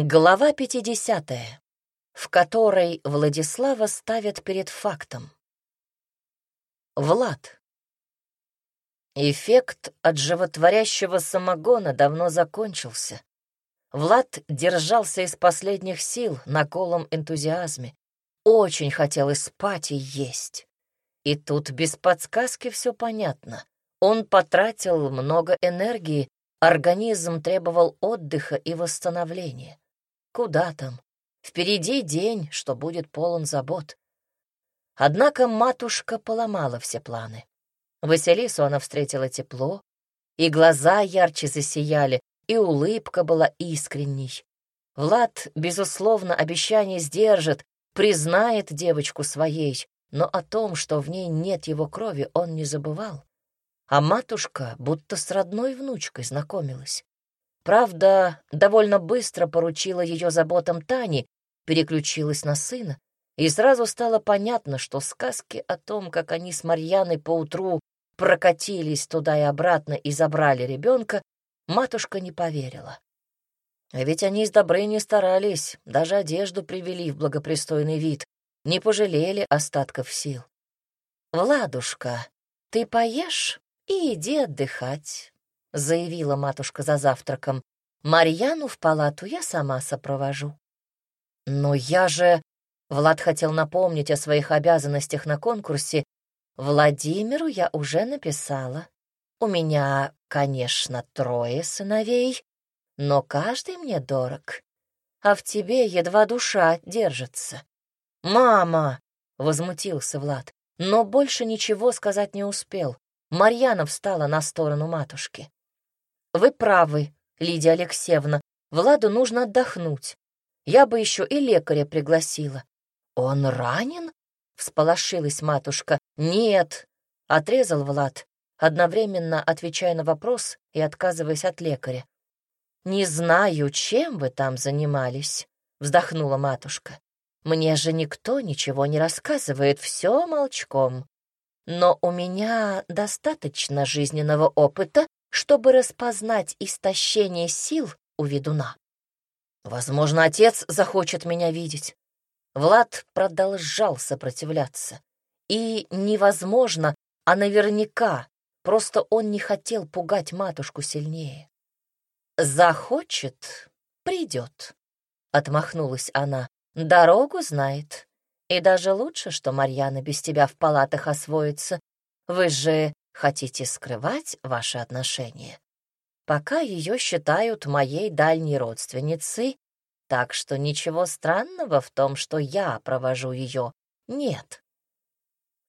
Глава 50, в которой Владислава ставят перед фактом. Влад. Эффект от животворящего самогона давно закончился. Влад держался из последних сил на колом энтузиазме. Очень хотелось спать и есть. И тут без подсказки все понятно. Он потратил много энергии, организм требовал отдыха и восстановления. Куда там? Впереди день, что будет полон забот. Однако матушка поломала все планы. Василису она встретила тепло, и глаза ярче засияли, и улыбка была искренней. Влад, безусловно, обещание сдержит, признает девочку своей, но о том, что в ней нет его крови, он не забывал. А матушка будто с родной внучкой знакомилась. Правда, довольно быстро поручила ее заботам Тани, переключилась на сына, и сразу стало понятно, что сказки о том, как они с Марьяной поутру прокатились туда и обратно и забрали ребенка, матушка не поверила. А ведь они с Добрыней старались, даже одежду привели в благопристойный вид, не пожалели остатков сил. «Владушка, ты поешь и иди отдыхать», — заявила матушка за завтраком. «Марьяну в палату я сама сопровожу». «Но я же...» — Влад хотел напомнить о своих обязанностях на конкурсе. «Владимиру я уже написала. У меня, конечно, трое сыновей, но каждый мне дорог, а в тебе едва душа держится». «Мама!» — возмутился Влад, но больше ничего сказать не успел. Марьяна встала на сторону матушки. «Вы правы, Лидия Алексеевна, Владу нужно отдохнуть. Я бы еще и лекаря пригласила». «Он ранен?» — всполошилась матушка. «Нет», — отрезал Влад, одновременно отвечая на вопрос и отказываясь от лекаря. «Не знаю, чем вы там занимались», — вздохнула матушка. «Мне же никто ничего не рассказывает, все молчком но у меня достаточно жизненного опыта, чтобы распознать истощение сил у ведуна. Возможно, отец захочет меня видеть. Влад продолжал сопротивляться. И невозможно, а наверняка, просто он не хотел пугать матушку сильнее. «Захочет — придет», — отмахнулась она. «Дорогу знает. И даже лучше, что Марьяна без тебя в палатах освоится. Вы же хотите скрывать ваши отношения. Пока ее считают моей дальней родственницей, так что ничего странного в том, что я провожу ее, нет.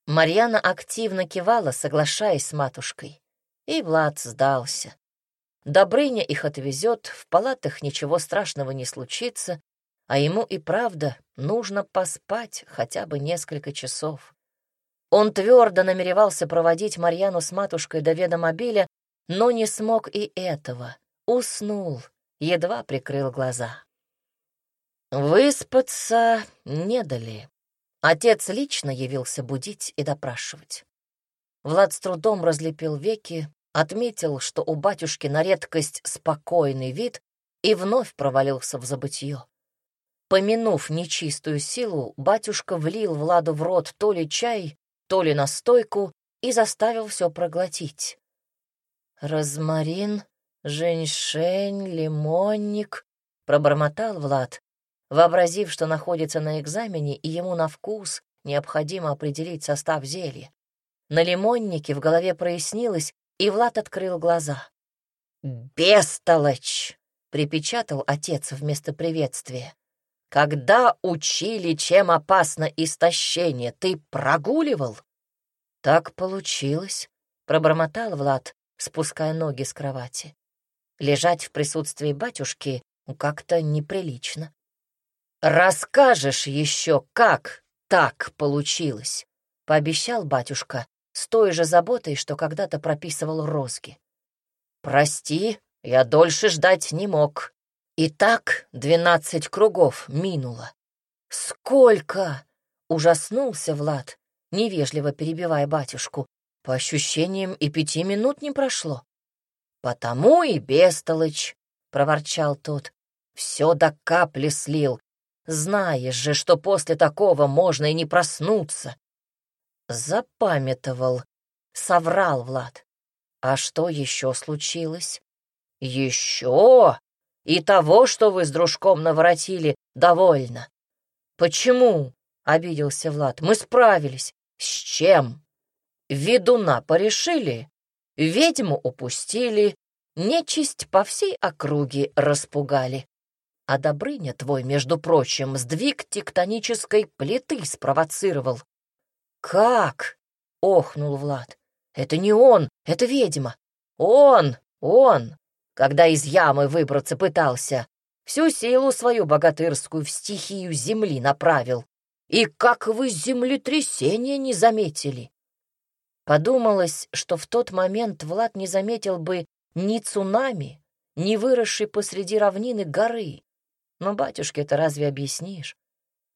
Марьяна активно кивала, соглашаясь с матушкой. И Влад сдался. Добрыня их отвезет, в палатах ничего страшного не случится, а ему и правда нужно поспать хотя бы несколько часов. Он твердо намеревался проводить Марьяну с матушкой до ведомобиля, но не смог и этого. Уснул, едва прикрыл глаза. Выспаться не дали. Отец лично явился будить и допрашивать. Влад с трудом разлепил веки, отметил, что у батюшки на редкость спокойный вид, и вновь провалился в забытье. Помянув нечистую силу, батюшка влил Владу в рот то ли чай, то ли настойку и заставил все проглотить. «Розмарин, женьшень, лимонник», — пробормотал Влад, вообразив, что находится на экзамене, и ему на вкус необходимо определить состав зелья. На лимоннике в голове прояснилось, и Влад открыл глаза. «Бестолочь!» — припечатал отец вместо приветствия. Когда учили, чем опасно истощение, ты прогуливал? Так получилось, пробормотал Влад, спуская ноги с кровати. Лежать в присутствии батюшки как-то неприлично. Расскажешь еще, как так получилось, пообещал батюшка с той же заботой, что когда-то прописывал розги. Прости, я дольше ждать не мог. И так двенадцать кругов минуло. «Сколько!» — ужаснулся Влад, невежливо перебивая батюшку. По ощущениям, и пяти минут не прошло. «Потому и бестолочь!» — проворчал тот. Все до капли слил. Знаешь же, что после такого можно и не проснуться. Запамятовал, соврал Влад. А что еще случилось? Еще? И того, что вы с дружком наворотили, довольно. Почему? — обиделся Влад. Мы справились. С чем? Ведуна порешили, ведьму упустили, нечисть по всей округе распугали. А Добрыня твой, между прочим, сдвиг тектонической плиты спровоцировал. «Как?» — охнул Влад. «Это не он, это ведьма. Он, он, когда из ямы выбраться пытался, всю силу свою богатырскую в стихию земли направил. И как вы землетрясение не заметили?» Подумалось, что в тот момент Влад не заметил бы ни цунами, ни выросшей посреди равнины горы. Но батюшке это разве объяснишь?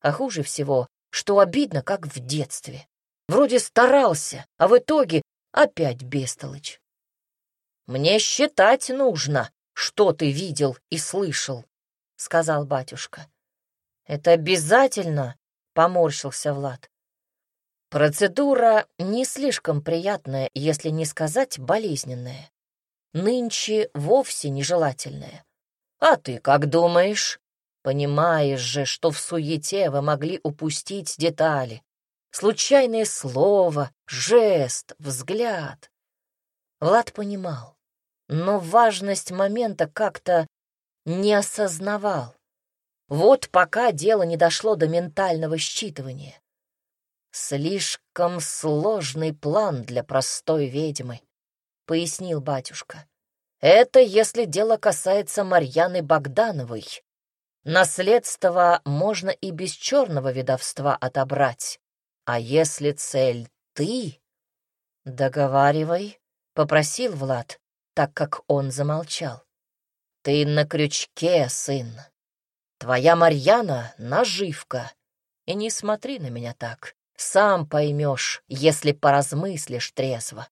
А хуже всего, что обидно, как в детстве. Вроде старался, а в итоге опять бестолочь. «Мне считать нужно, что ты видел и слышал», — сказал батюшка. «Это обязательно?» — поморщился Влад. Процедура не слишком приятная, если не сказать болезненная. Нынче вовсе нежелательная. А ты как думаешь? Понимаешь же, что в суете вы могли упустить детали. Случайное слово, жест, взгляд. Влад понимал, но важность момента как-то не осознавал. Вот пока дело не дошло до ментального считывания. Слишком сложный план для простой ведьмы, — пояснил батюшка. Это если дело касается Марьяны Богдановой. Наследство можно и без черного ведовства отобрать. А если цель ты? Договаривай, — попросил Влад, так как он замолчал. Ты на крючке, сын. Твоя Марьяна — наживка. И не смотри на меня так. Сам поймешь, если поразмыслишь трезво.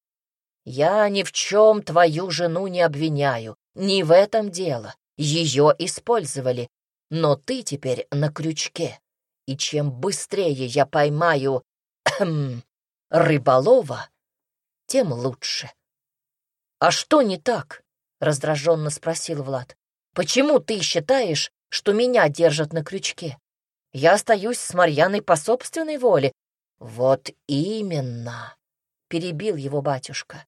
Я ни в чем твою жену не обвиняю, не в этом дело. Ее использовали, но ты теперь на крючке. И чем быстрее я поймаю рыболова, тем лучше. «А что не так?» — раздраженно спросил Влад. «Почему ты считаешь, что меня держат на крючке. Я остаюсь с Марьяной по собственной воле. Вот именно, перебил его батюшка.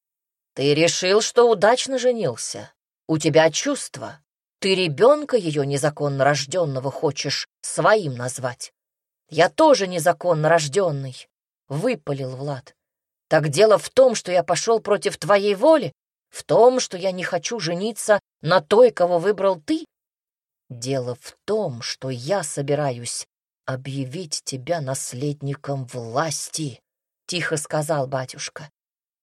Ты решил, что удачно женился. У тебя чувства. Ты ребенка ее незаконно рожденного хочешь своим назвать. Я тоже незаконно рожденный, выпалил Влад. Так дело в том, что я пошел против твоей воли, в том, что я не хочу жениться на той, кого выбрал ты? Дело в том, что я собираюсь объявить тебя наследником власти, — тихо сказал батюшка.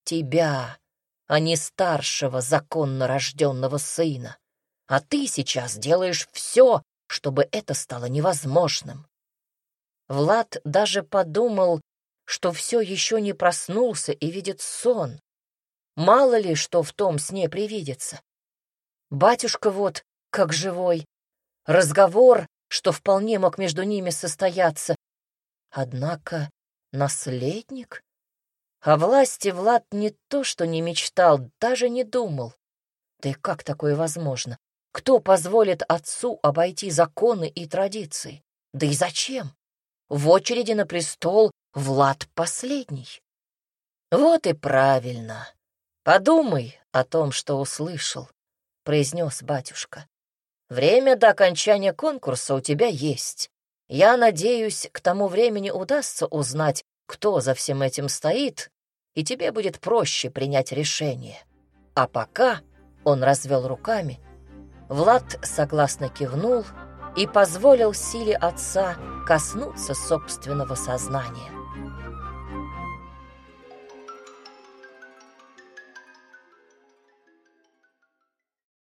Тебя, а не старшего законно рожденного сына. А ты сейчас делаешь все, чтобы это стало невозможным. Влад даже подумал, что все еще не проснулся и видит сон. Мало ли, что в том сне привидится. Батюшка вот, как живой, разговор, что вполне мог между ними состояться. Однако наследник? О власти Влад не то что не мечтал, даже не думал. Да и как такое возможно? Кто позволит отцу обойти законы и традиции? Да и зачем? В очереди на престол Влад последний. Вот и правильно. Подумай о том, что услышал, — произнес батюшка. Время до окончания конкурса у тебя есть. Я надеюсь, к тому времени удастся узнать, кто за всем этим стоит, и тебе будет проще принять решение. А пока он развел руками, Влад согласно кивнул и позволил силе отца коснуться собственного сознания.